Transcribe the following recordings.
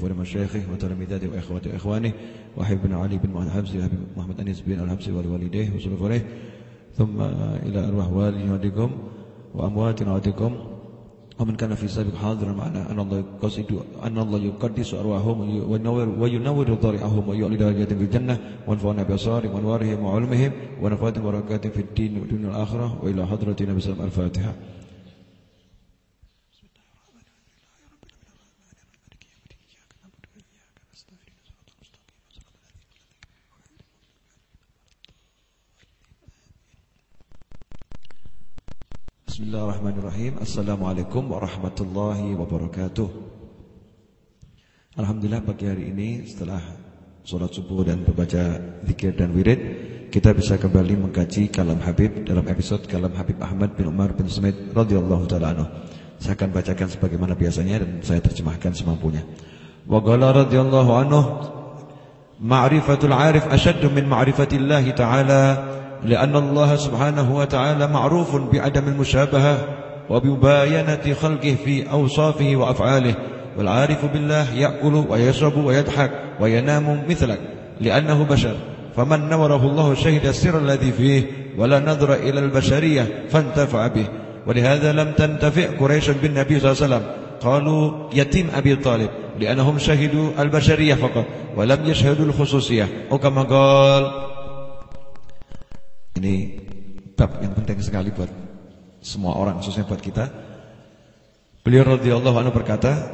ولمشايخه وتلاميذاته وإخواته وإخوانه وحبنا علي بن محمد حمزي محمد أنيس بن الحمزي ولوالديه وصلوا عليه ثم إلى أرواح والديكم وأمواتنا وأمواتكم ومن كان في سابق حاضر معنا أن الله يقصد أن الله يقدس أرواحهم وينور وينور ضريعهم ويعلي درجات في الجنة وانفعنا بأسرارهم وأنوارهم وعلمهم ونفعات بركات في الدين والدنيا الآخرة وإلى حضرة النبي صلى الله عليه وسلم الفاتحة Bismillahirrahmanirrahim. Assalamualaikum warahmatullahi wabarakatuh. Alhamdulillah pagi hari ini Setelah sholat subuh dan membaca zikir dan wirid Kita bisa kembali mengkaji kalam Habib Dalam episode kalam Habib Ahmad bin Umar bin Sumit radhiyallahu ta'ala anhu. Saya akan bacakan sebagaimana biasanya Dan saya terjemahkan semampunya. Wa qala radhiyallahu anhu Ma'rifatul arif asyaddu min ma'rifatillahi ta'ala لأن الله سبحانه وتعالى معروف بعدم المشابهة وبمباينة خلقه في أوصافه وأفعاله والعارف بالله يأكل ويشرب ويضحك وينام مثلك لأنه بشر. فمن نوره الله شهد السر الذي فيه ولا نظر إلى البشرية فانتفع به. ولهذا لم تنتفع قريش بالنبي صلى الله عليه وسلم. قالوا يتيم أبي طالب لأنهم شهدوا البشرية فقط ولم يشهدوا الخصوصية. وكما قال Ini bab yang penting sekali buat semua orang, khususnya buat kita. Beliau radhiyallahu anhu berkata,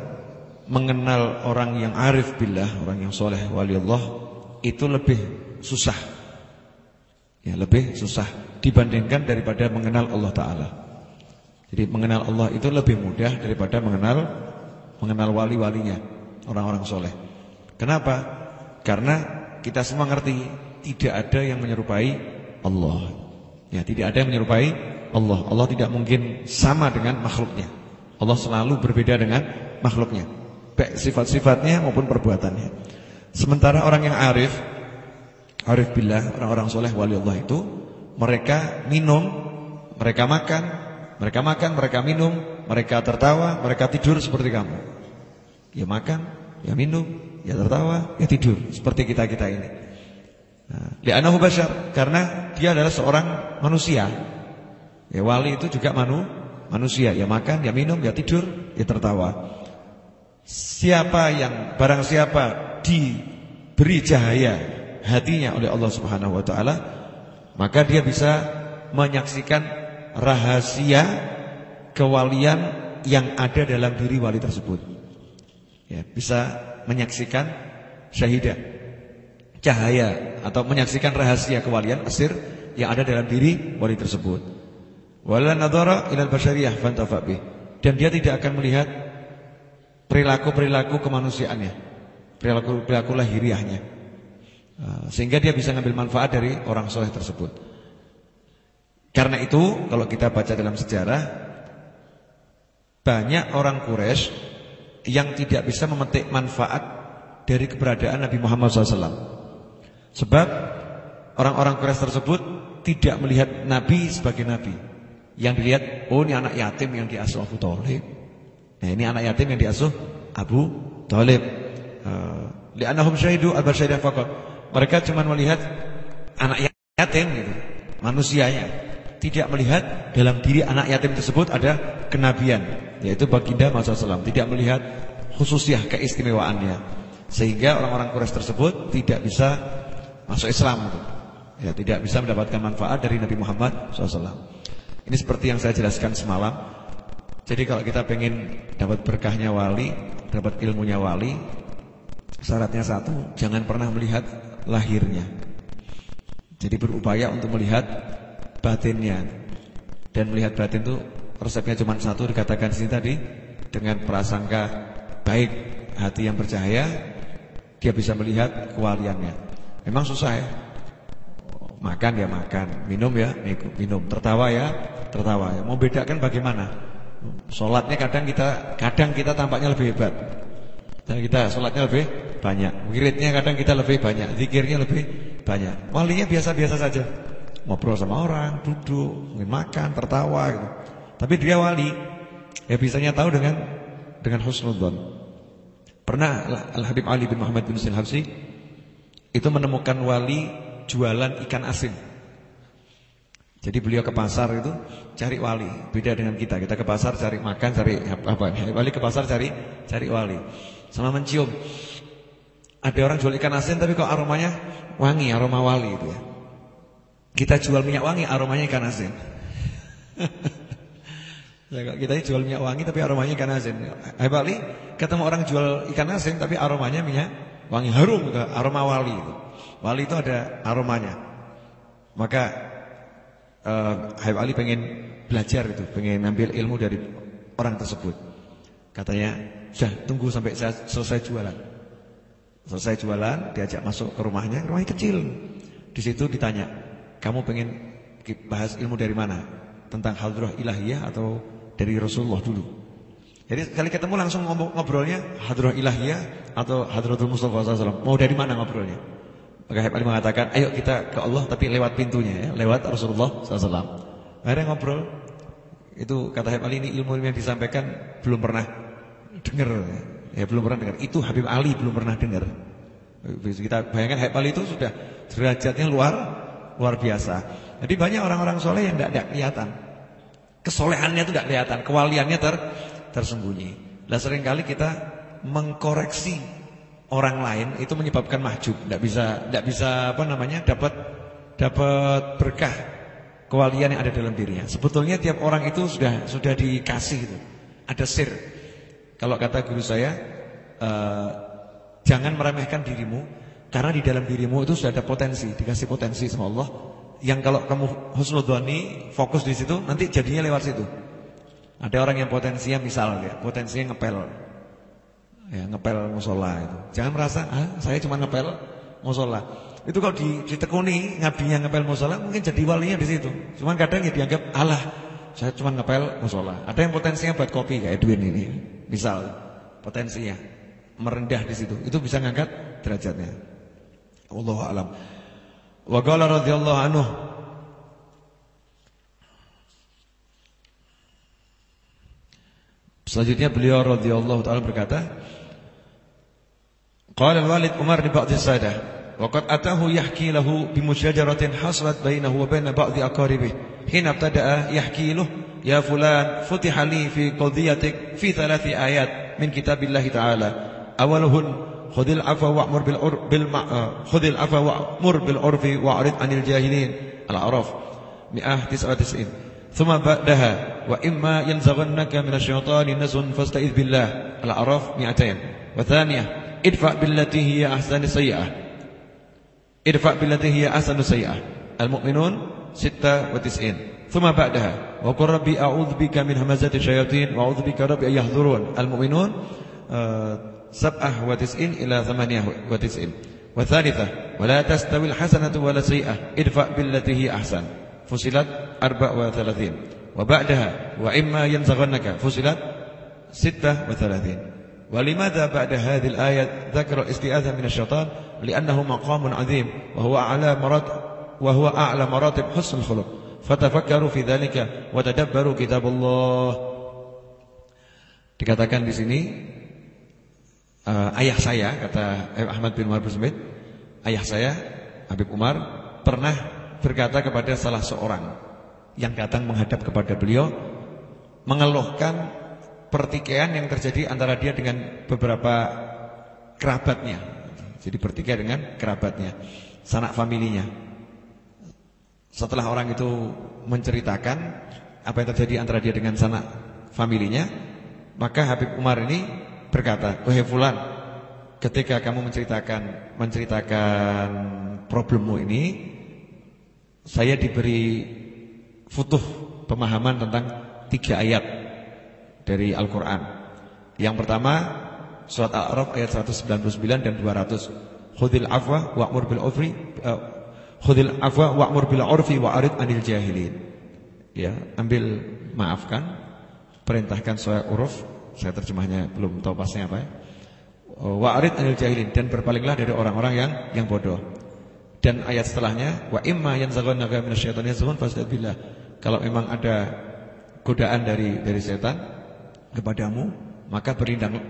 mengenal orang yang arif billah, orang yang soleh wali Allah itu lebih susah. Ya, lebih susah dibandingkan daripada mengenal Allah taala. Jadi mengenal Allah itu lebih mudah daripada mengenal mengenal wali-walinya, orang-orang soleh. Kenapa? Karena kita semua ngerti tidak ada yang menyerupai Allah. Ya, tidak ada yang menyerupai Allah. Allah tidak mungkin sama dengan makhluknya. Allah selalu berbeda dengan makhluknya. Baik sifat-sifatnya maupun perbuatannya. Sementara orang yang arif, arif billah, orang-orang soleh wali Allah itu, mereka minum, mereka makan, mereka makan, mereka minum, mereka tertawa, mereka tidur seperti kamu. Ya makan, ya minum, ya tertawa, ya tidur seperti kita-kita ini. Nah, li'annahu bashar karena dia adalah seorang manusia. Ya wali itu juga manu, manusia, ya makan, ya minum, ya tidur, ya tertawa. Siapa yang barang siapa diberi cahaya hatinya oleh Allah Subhanahu wa taala, maka dia bisa menyaksikan rahasia kewalian yang ada dalam diri wali tersebut. Ya, bisa menyaksikan syahidah cahaya atau menyaksikan rahasia kewalian asir yang ada dalam diri wali tersebut. Wala nadhara ilal basyariyah fantafa Dan dia tidak akan melihat perilaku-perilaku kemanusiaannya, perilaku-perilaku lahiriahnya. Ah, sehingga dia bisa ngambil manfaat dari orang soleh tersebut. Karena itu, kalau kita baca dalam sejarah, banyak orang Quraisy yang tidak bisa memetik manfaat dari keberadaan Nabi Muhammad SAW. Sebab orang-orang Quraisy tersebut tidak melihat Nabi sebagai Nabi. Yang dilihat, oh ini anak yatim yang diasuh Abu Talib. Nah ini anak yatim yang diasuh Abu Talib. Eh, li'annahum syahidu al-basyariah faqat. Mereka cuma melihat anak yatim gitu, manusianya. Tidak melihat dalam diri anak yatim tersebut ada kenabian, yaitu baginda Muhammad SAW. Tidak melihat khususiah keistimewaannya. Sehingga orang-orang Quraisy tersebut tidak bisa masuk Islam itu. Ya, tidak bisa mendapatkan manfaat dari Nabi Muhammad SAW. Ini seperti yang saya jelaskan semalam. Jadi kalau kita pengen dapat berkahnya wali, dapat ilmunya wali, syaratnya satu, jangan pernah melihat lahirnya. Jadi berupaya untuk melihat batinnya. Dan melihat batin itu resepnya cuma satu dikatakan sini tadi dengan prasangka baik, hati yang bercahaya, dia bisa melihat kewaliannya. Memang susah ya. Makan ya makan, minum ya minum, tertawa ya tertawa ya. Mau bedakan bagaimana? Sholatnya kadang kita kadang kita tampaknya lebih hebat. Dan kita sholatnya lebih banyak. Wiridnya kadang kita lebih banyak, zikirnya lebih banyak. Walinya biasa-biasa saja. Ngobrol sama orang, duduk, makan, tertawa gitu. Tapi dia wali. Ya bisanya tahu dengan dengan husnudzon. Pernah Al-Habib Ali bin Muhammad bin Habsi itu menemukan wali jualan ikan asin. Jadi beliau ke pasar itu cari wali, beda dengan kita. Kita ke pasar cari makan, cari apa? Wali ke pasar cari cari wali. Sama mencium. Ada orang jual ikan asin tapi kok aromanya wangi, aroma wali itu ya. Kita jual minyak wangi, aromanya ikan asin. Ya, kita jual minyak wangi tapi aromanya ikan asin. Hebat li, ketemu orang jual ikan asin tapi aromanya minyak wangi harum aroma wali itu. Wali itu ada aromanya. Maka uh, Habib Ali pengen belajar itu, pengen ambil ilmu dari orang tersebut. Katanya, "Sudah, tunggu sampai saya selesai jualan." Selesai jualan, diajak masuk ke rumahnya, rumahnya kecil. Di situ ditanya, "Kamu pengen bahas ilmu dari mana? Tentang hadrah ilahiyah atau dari Rasulullah dulu. Jadi sekali ketemu langsung ngobrolnya hadrah ilahiyah atau hadratul Mustafa SAW. Mau dari mana ngobrolnya? Maka Habib Ali mengatakan, ayo kita ke Allah tapi lewat pintunya ya, lewat Rasulullah SAW. Akhirnya ngobrol. Itu kata Habib Ali ini ilmu yang disampaikan belum pernah dengar. Ya, belum pernah dengar. Itu Habib Ali belum pernah dengar. Kita bayangkan Habib Ali itu sudah derajatnya luar luar biasa. Jadi banyak orang-orang soleh yang tidak kelihatan. Kesolehannya itu tidak kelihatan, kewaliannya ter, tersembunyi. Lah sering kali kita mengkoreksi orang lain itu menyebabkan mahjub, tidak bisa tidak bisa apa namanya dapat dapat berkah kewalian yang ada dalam dirinya. Sebetulnya tiap orang itu sudah sudah dikasih itu. Ada sir. Kalau kata guru saya, uh, jangan meremehkan dirimu karena di dalam dirimu itu sudah ada potensi, dikasih potensi sama Allah yang kalau kamu husnudhani fokus di situ nanti jadinya lewat situ. Ada orang yang potensinya misal ya, potensinya ngepel. Ya, ngepel musola itu. Jangan merasa, "Ah, saya cuma ngepel musola." Itu kalau ditekuni ngabinya ngepel musola mungkin jadi walinya di situ. Cuman kadang ya dianggap, "Alah, saya cuma ngepel musola." Ada yang potensinya buat kopi kayak Edwin ini. Misal potensinya merendah di situ. Itu bisa ngangkat derajatnya. Allahu a'lam. Wa qala radhiyallahu anhu Selanjutnya beliau radhiyallahu taala berkata Qala al-Walid Umar li ba'd as-sadah wa qad atahu yahki lahu bi musyajaratin hasrat bainahu wa bain ba'd aqaribih hina ibtada'a yahki lahu ya fulan futiha li fi qadiyatik fi thalathi ayat min kitabillahi ta'ala awaluhun khudil afwa wa'mur bil ur bil khudil afwa wa'mur bil urfi wa'rid 'anil jahilin al-a'raf 199 ثم بعدها وإما ينزغنك من الشيطان نزغ فاستعذ بالله. الأعراف 200 وثانية ادفع بالتي هي أحسن سيئة. ادفع بالتي هي أحسن سيئة. المؤمنون 96 ثم بعدها وقل ربي أعوذ بك من همزات الشياطين وأعوذ بك ربي أن يحضرون. المؤمنون سبعة وتسعين إلى ثمانية وتسعين. والثالثة ولا تستوي الحسنة ولا سيئة ادفع بالتي هي أحسن. فصلت أربع وثلاثين. وبعدها وإما ينزغنك فصلت ستة وثلاثين ولماذا بعد هذه الآية ذكر الاستئاذة من الشيطان لأنه مقام عظيم وهو أعلى مراتب وهو أعلى مراتب حسن الخلق فتفكروا في ذلك وتدبروا كتاب الله Dikatakan di sini uh, ayah saya kata Ahmad bin Umar bin Smith, ayah saya Habib Umar pernah berkata kepada salah seorang yang datang menghadap kepada beliau mengeluhkan pertikaian yang terjadi antara dia dengan beberapa kerabatnya. Jadi pertikaian dengan kerabatnya, sanak familinya. Setelah orang itu menceritakan apa yang terjadi antara dia dengan sanak familinya, maka Habib Umar ini berkata, "Wahai fulan, ketika kamu menceritakan menceritakan problemmu ini, saya diberi futuh pemahaman tentang tiga ayat dari Al-Qur'an. Yang pertama, surat Al-A'raf ayat 199 dan 200. Khudil afwa wa'mur bil urfi uh, khudil afwa wa'mur bil urfi wa'rid anil jahilin. Ya, ambil maafkan, perintahkan soal uruf saya terjemahnya belum tahu pasnya apa ya. Oh, wa'rid anil jahilin dan berpalinglah dari orang-orang yang yang bodoh. Dan ayat setelahnya wa imma yanzaghannaka minasyaitani yazghun fastadbillah. Kalau memang ada godaan dari dari setan kepadamu, maka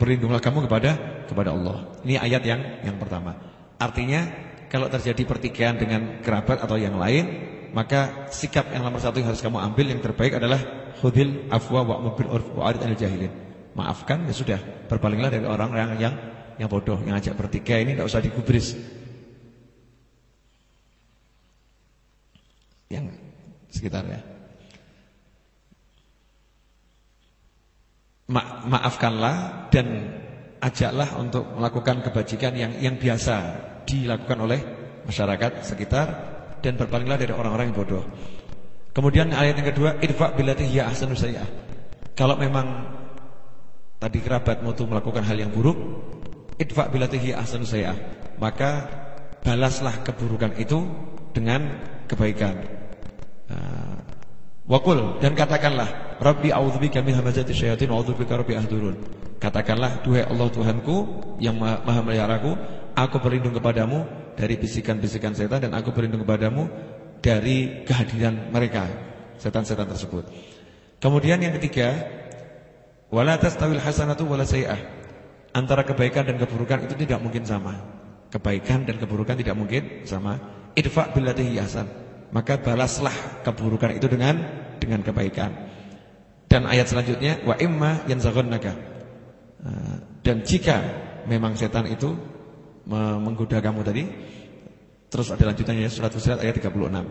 berlindunglah kamu kepada kepada Allah. Ini ayat yang yang pertama. Artinya kalau terjadi pertikaian dengan kerabat atau yang lain, maka sikap yang nomor satu yang harus kamu ambil yang terbaik adalah khudil afwa wa mobil urf wa arid jahilin. Maafkan ya sudah, berpalinglah dari orang-orang yang yang bodoh, yang ajak bertikai ini tidak usah digubris. Yang sekitarnya. Ma maafkanlah dan ajaklah untuk melakukan kebajikan yang yang biasa dilakukan oleh masyarakat sekitar dan berpalinglah dari orang-orang yang bodoh. Kemudian ayat yang kedua, idfa billati hiya ahsanu Kalau memang tadi kerabatmu itu melakukan hal yang buruk, idfa billati hiya ahsanu Maka balaslah keburukan itu dengan kebaikan. Uh, Wakul dan katakanlah Rabbi a'udzubika min hamazati syayatin wa rabbi ahdurun. Katakanlah duhai Allah Tuhanku yang maha, meliharaku, aku berlindung kepadamu dari bisikan-bisikan setan dan aku berlindung kepadamu dari kehadiran mereka setan-setan tersebut. Kemudian yang ketiga, wala tastawil hasanatu wala sayi'ah. Antara kebaikan dan keburukan itu tidak mungkin sama. Kebaikan dan keburukan tidak mungkin sama. Idfa billati hasan maka balaslah keburukan itu dengan dengan kebaikan. Dan ayat selanjutnya wa imma yanzaghannaka. Eh, dan jika memang setan itu menggoda kamu tadi, terus ada lanjutannya surat Fusilat ayat 36.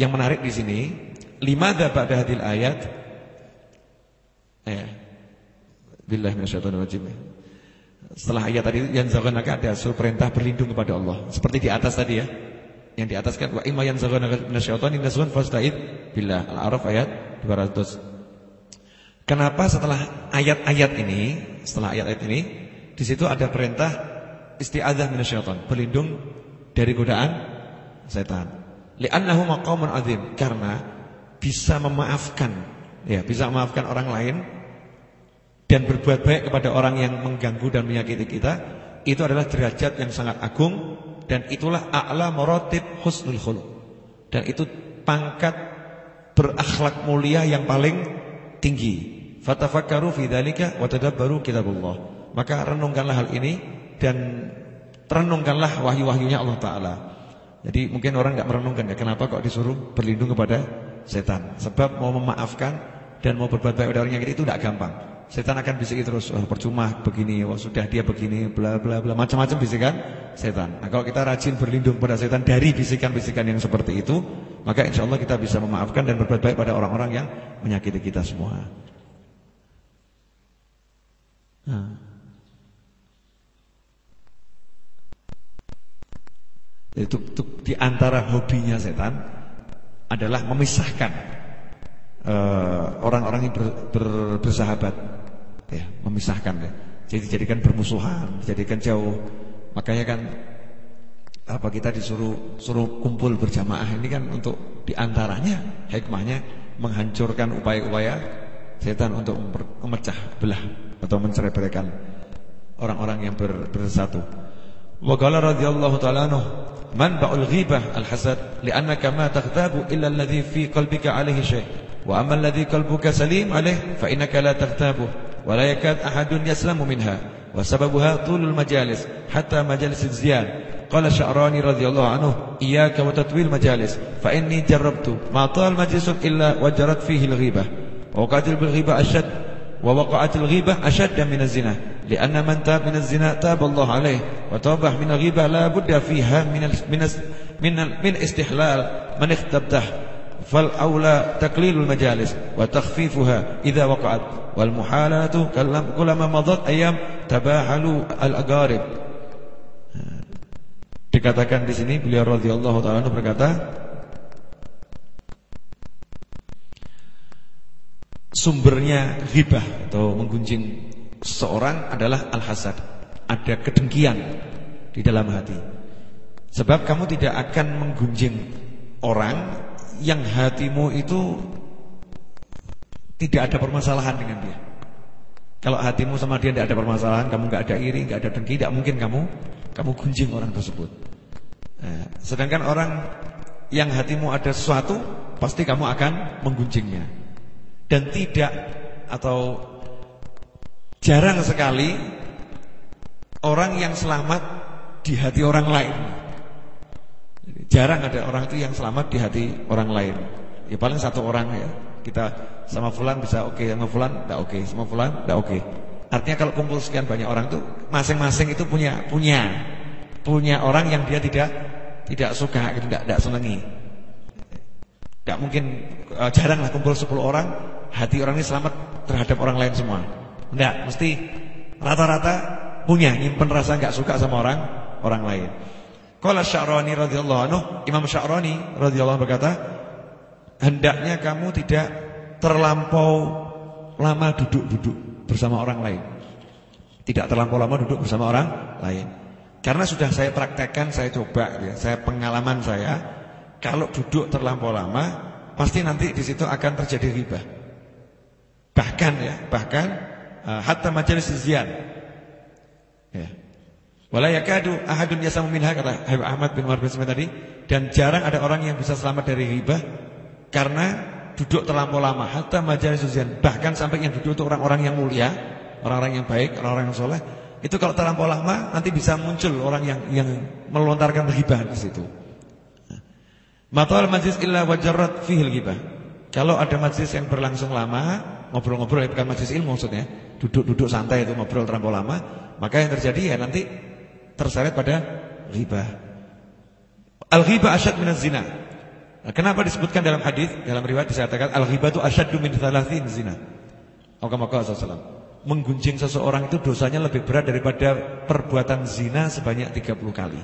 Yang menarik di sini, limadza ba'da hadil ayat eh billahi minasyaitonir rajim. Setelah ayat tadi yang yanzaghannaka ada suruh perintah berlindung kepada Allah. Seperti di atas tadi ya. Yang di atas kan wa imma yanzaghunaka minasyaitani nazghun fasta'id billah. Al-A'raf ayat 200. Kenapa setelah ayat-ayat ini, setelah ayat-ayat ini, di situ ada perintah isti'adzah minasyaiton, berlindung dari godaan setan. Li'annahu maqamun azim, karena bisa memaafkan, ya, bisa memaafkan orang lain dan berbuat baik kepada orang yang mengganggu dan menyakiti kita, itu adalah derajat yang sangat agung dan itulah a'la maratib husnul khuluq. Dan itu pangkat berakhlak mulia yang paling tinggi. Fatafakkaru fi dzalika wa tadabbaru kitabullah. Maka renungkanlah hal ini dan renungkanlah wahyu-wahyunya Allah taala. Jadi mungkin orang enggak merenungkan ya kenapa kok disuruh berlindung kepada setan? Sebab mau memaafkan dan mau berbuat baik pada orang yang itu tidak gampang. Setan akan bisiki terus, oh, percuma begini, oh, sudah dia begini, bla bla bla, macam-macam bisikan setan. Nah, kalau kita rajin berlindung pada setan dari bisikan-bisikan yang seperti itu, maka insya Allah kita bisa memaafkan dan berbuat baik pada orang-orang yang menyakiti kita semua. Nah. Itu, itu di antara hobinya setan adalah memisahkan eh, orang-orang uh, yang ber, ber, bersahabat ya, memisahkan ya. Jadi jadikan bermusuhan, jadikan jauh. Makanya kan apa kita disuruh suruh kumpul berjamaah ini kan untuk di antaranya hikmahnya menghancurkan upaya-upaya setan untuk memecah belah atau mencerai-beraikan orang-orang yang ber, bersatu. Wa qala radhiyallahu ta'ala anhu man ba'ul ghibah al-hasad li'annaka ma taghtabu illa alladhi fi qalbika alayhi syai' wa amma alladhi qalbuka salim alayhi fa innaka la taghtabu ولا يكاد أحد يسلم منها وسببها طول المجالس حتى مجالس الزيان. قال شعراني رضي الله عنه إياك وتطويل المجالس فإني جربت ما طال مجلس إلا وجرت فيه الغيبة. ووقعت بالغيبة أشد ووقعت الغيبة أشد من الزنا لأن من تاب من الزنا تاب الله عليه وتوبح من الغيبة لا بد فيها من من من, من استحلال من اختبته. fal aula المجالس majalis wa takhfifuha idza waqa'at wal muhalatu kullama madat ayyam tabahalu al aqarib eh, dikatakan di sini beliau radhiyallahu taala berkata sumbernya ghibah atau menggunjing seorang adalah al-hasad. Ada kedengkian di dalam hati. Sebab kamu tidak akan menggunjing orang yang hatimu itu tidak ada permasalahan dengan dia. Kalau hatimu sama dia tidak ada permasalahan, kamu nggak ada iri, nggak ada dengki, tidak mungkin kamu kamu gunjing orang tersebut. Nah, sedangkan orang yang hatimu ada sesuatu, pasti kamu akan menggunjingnya. Dan tidak atau Jarang sekali orang yang selamat di hati orang lain. Jarang ada orang itu yang selamat di hati orang lain. Ya paling satu orang ya. Kita sama fulan bisa oke, okay, sama fulan tidak oke, okay, sama fulan tidak oke. Okay. Artinya kalau kumpul sekian banyak orang itu masing-masing itu punya punya punya orang yang dia tidak tidak suka, tidak tidak senangi. Tidak mungkin uh, jarang lah kumpul 10 orang hati orang ini selamat terhadap orang lain semua. Tidak, mesti rata-rata punya nyimpen rasa nggak suka sama orang orang lain. Qala Sya'rani radhiyallahu anhu, Imam Sya'rani radhiyallahu anhu berkata, hendaknya kamu tidak terlampau lama duduk-duduk bersama orang lain. Tidak terlampau lama duduk bersama orang lain. Karena sudah saya praktekkan, saya coba ya, saya pengalaman saya, kalau duduk terlampau lama, pasti nanti di situ akan terjadi riba. Bahkan ya, bahkan uh, hatta majelis ziyan. Ya. Wala yakadu ahadun yasamu minha kata Habib Ahmad bin Umar bin tadi dan jarang ada orang yang bisa selamat dari riba karena duduk terlampau lama hatta majelis ziyan. Bahkan sampai yang duduk itu orang-orang yang mulia, orang-orang yang baik, orang-orang yang soleh itu kalau terlampau lama nanti bisa muncul orang yang yang melontarkan ghibah di situ. Matal majlis illa wajarat fihil ghibah. Kalau ada majlis yang berlangsung lama, ngobrol-ngobrol ya bukan majlis ilmu maksudnya, duduk-duduk santai itu ngobrol terlampau lama, maka yang terjadi ya nanti terseret pada ghibah. Al-ghibah asyad min zina. Nah, kenapa disebutkan dalam hadis dalam riwayat disatakan al-ghibah itu asyaddu min thalathin zina. Maka-maka Rasulullah menggunjing seseorang itu dosanya lebih berat daripada perbuatan zina sebanyak 30 kali.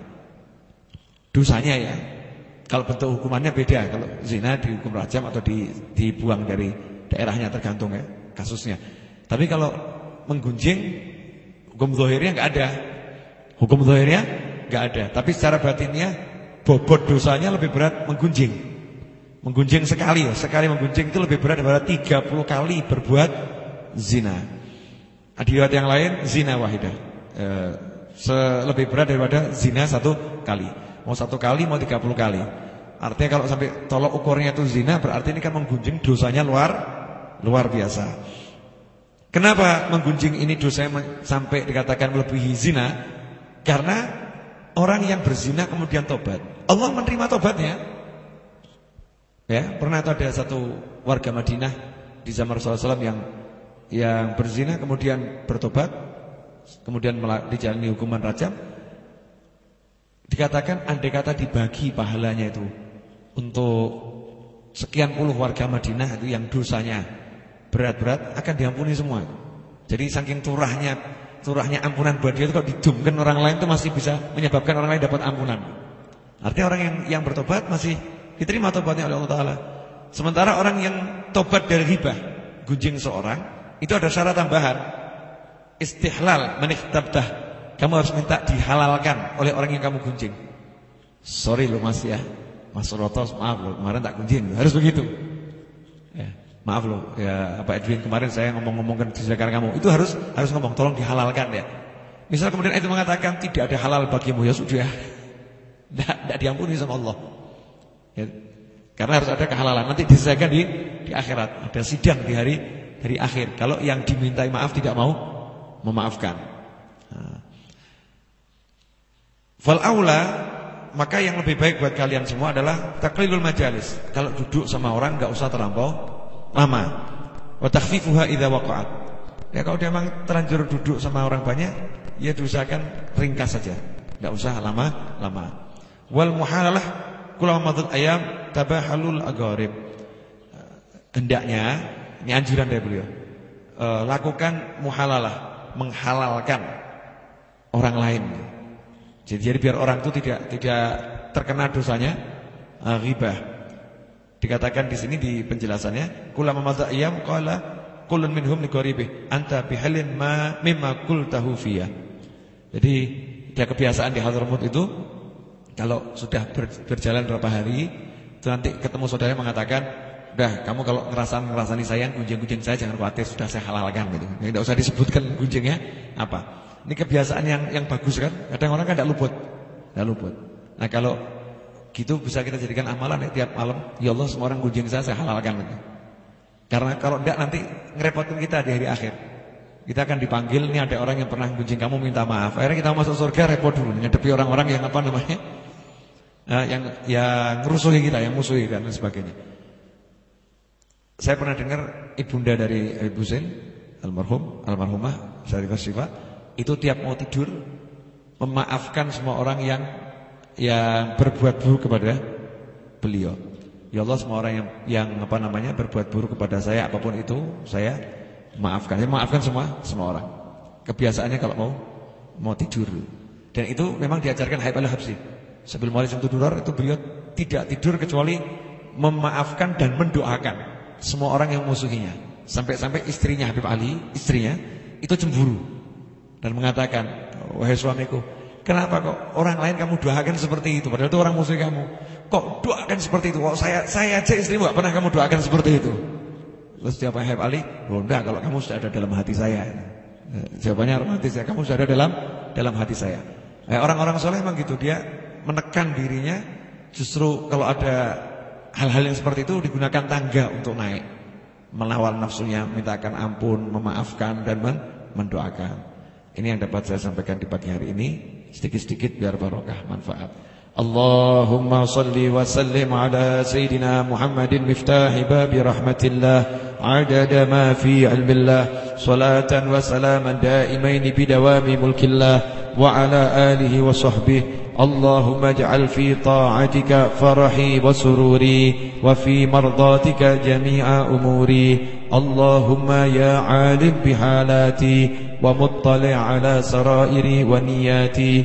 Dosanya ya. Kalau bentuk hukumannya beda. Kalau zina dihukum rajam atau di, dibuang dari daerahnya tergantung ya kasusnya. Tapi kalau menggunjing hukum zahirnya nggak ada. Hukum zahirnya nggak ada. Tapi secara batinnya bobot dosanya lebih berat menggunjing. Menggunjing sekali, sekali menggunjing itu lebih berat daripada 30 kali berbuat zina. Adiwat yang lain zina wahidah. E, lebih berat daripada zina satu kali. Mau satu kali mau tiga puluh kali. Artinya kalau sampai tolok ukurnya itu zina berarti ini kan menggunjing dosanya luar luar biasa. Kenapa menggunjing ini dosanya sampai dikatakan melebihi zina? Karena orang yang berzina kemudian tobat. Allah menerima tobatnya. Ya, pernah ada satu warga Madinah di zaman Rasulullah SAW yang yang berzina kemudian bertobat, kemudian dijalani hukuman rajam, dikatakan andai kata dibagi pahalanya itu untuk sekian puluh warga Madinah itu yang dosanya berat-berat akan diampuni semua. Jadi saking turahnya turahnya ampunan buat dia itu kalau didumkan orang lain itu masih bisa menyebabkan orang lain dapat ampunan. Artinya orang yang yang bertobat masih diterima tobatnya oleh Allah Taala. Sementara orang yang tobat dari hibah, gunjing seorang itu ada syarat tambahan. Istihlal meniktabdah. Kamu harus minta dihalalkan oleh orang yang kamu gunjing. Sorry lo Mas ya. Mas Rotos, maaf lo, kemarin tak gunjing. Harus begitu. Ya, maaf lo, ya apa Edwin kemarin saya ngomong-ngomongkan kebijakan kamu. Itu harus harus ngomong, tolong dihalalkan ya. Misal kemudian itu mengatakan tidak ada halal bagimu ya sudah. Tidak, tidak diampuni sama Allah. Ya, karena harus ada kehalalan. Nanti diselesaikan di di akhirat. Ada sidang di hari dari akhir. Kalau yang dimintai maaf tidak mau memaafkan. Fal aula maka yang lebih baik buat kalian semua adalah taklilul majalis. Kalau duduk sama orang enggak usah terlampau lama. Wa takhfifuha idza waqa'at. Ya kalau dia memang terlanjur duduk sama orang banyak, ya diusahakan ringkas saja. Enggak usah lama-lama. Wal muhalalah kulama madad ayam tabahalul agarib. Hendaknya ini anjuran dari beliau. E, lakukan muhalalah, menghalalkan orang lain. Jadi, jadi biar orang itu tidak tidak terkena dosanya e, ghibah. Dikatakan di sini di penjelasannya, kula madza ayyam qala kullun minhum liqaribi anta bihalin ma mimma qultahu fiyah. Jadi dia kebiasaan di Hadramut itu kalau sudah berjalan berapa hari nanti ketemu saudara mengatakan Udah, kamu kalau ngerasa ngerasani sayang, gunjing-gunjing saya jangan khawatir, sudah saya halalkan gitu. Tidak usah disebutkan gunjingnya apa. Ini kebiasaan yang yang bagus kan. Kadang orang kan tidak luput, tidak luput. Nah kalau gitu bisa kita jadikan amalan ya tiap malam. Ya Allah semua orang gunjing saya saya halalkan. Karena kalau tidak nanti ngerepotin kita di hari akhir. Kita akan dipanggil, ini ada orang yang pernah gunjing kamu minta maaf. Akhirnya kita masuk surga repot dulu, ngedepi orang-orang yang apa namanya? Nah, yang yang merusuhi kita, yang musuhi dan sebagainya. Saya pernah dengar ibunda dari Ibu Zain almarhum, almarhumah Syarifah Syifa, itu tiap mau tidur memaafkan semua orang yang yang berbuat buruk kepada beliau. Ya Allah semua orang yang yang apa namanya berbuat buruk kepada saya apa pun itu saya Maafkan, saya maafkan semua semua orang. Kebiasaannya kalau mau mau tidur. Dan itu memang diajarkan Habib Al-Habsi. Sebelum Wali Durar itu beliau tidak tidur kecuali memaafkan dan mendoakan semua orang yang musuhinya. Sampai-sampai istrinya Habib Ali, istrinya itu cemburu dan mengatakan, "Wahai suamiku, kenapa kok orang lain kamu doakan seperti itu padahal itu orang musuh kamu? Kok doakan seperti itu? Kok saya saya aja istrimu gak pernah kamu doakan seperti itu?" Terus jawab Habib Ali, oh enggak kalau kamu sudah ada dalam hati saya. Jawabannya romantis ya, kamu sudah ada dalam dalam hati saya. Eh, orang-orang soleh memang gitu, dia menekan dirinya justru kalau ada hal-hal yang seperti itu digunakan tangga untuk naik. Melawal nafsunya, mintakan ampun, memaafkan dan mendoakan. Ini yang dapat saya sampaikan di pagi hari ini, sedikit-sedikit biar barokah manfaat. اللهم صل وسلم على سيدنا محمد مفتاح باب رحمة الله عدد ما في علم الله صلاة وسلاما دائمين بدوام ملك الله وعلى آله وصحبه اللهم اجعل في طاعتك فرحي وسروري وفي مرضاتك جميع أموري. اللهم يا عالم بحالاتي ومطلع على سرائري ونياتي.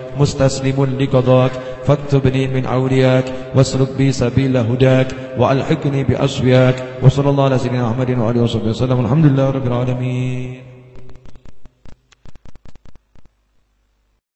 مستسلم لقضاك فاكتبني من أولياك واسلك بي سبيل هداك وألحقني بأصفياك وصلى الله على سيدنا محمد وآله وصحبه وسلم. الحمد لله رب العالمين.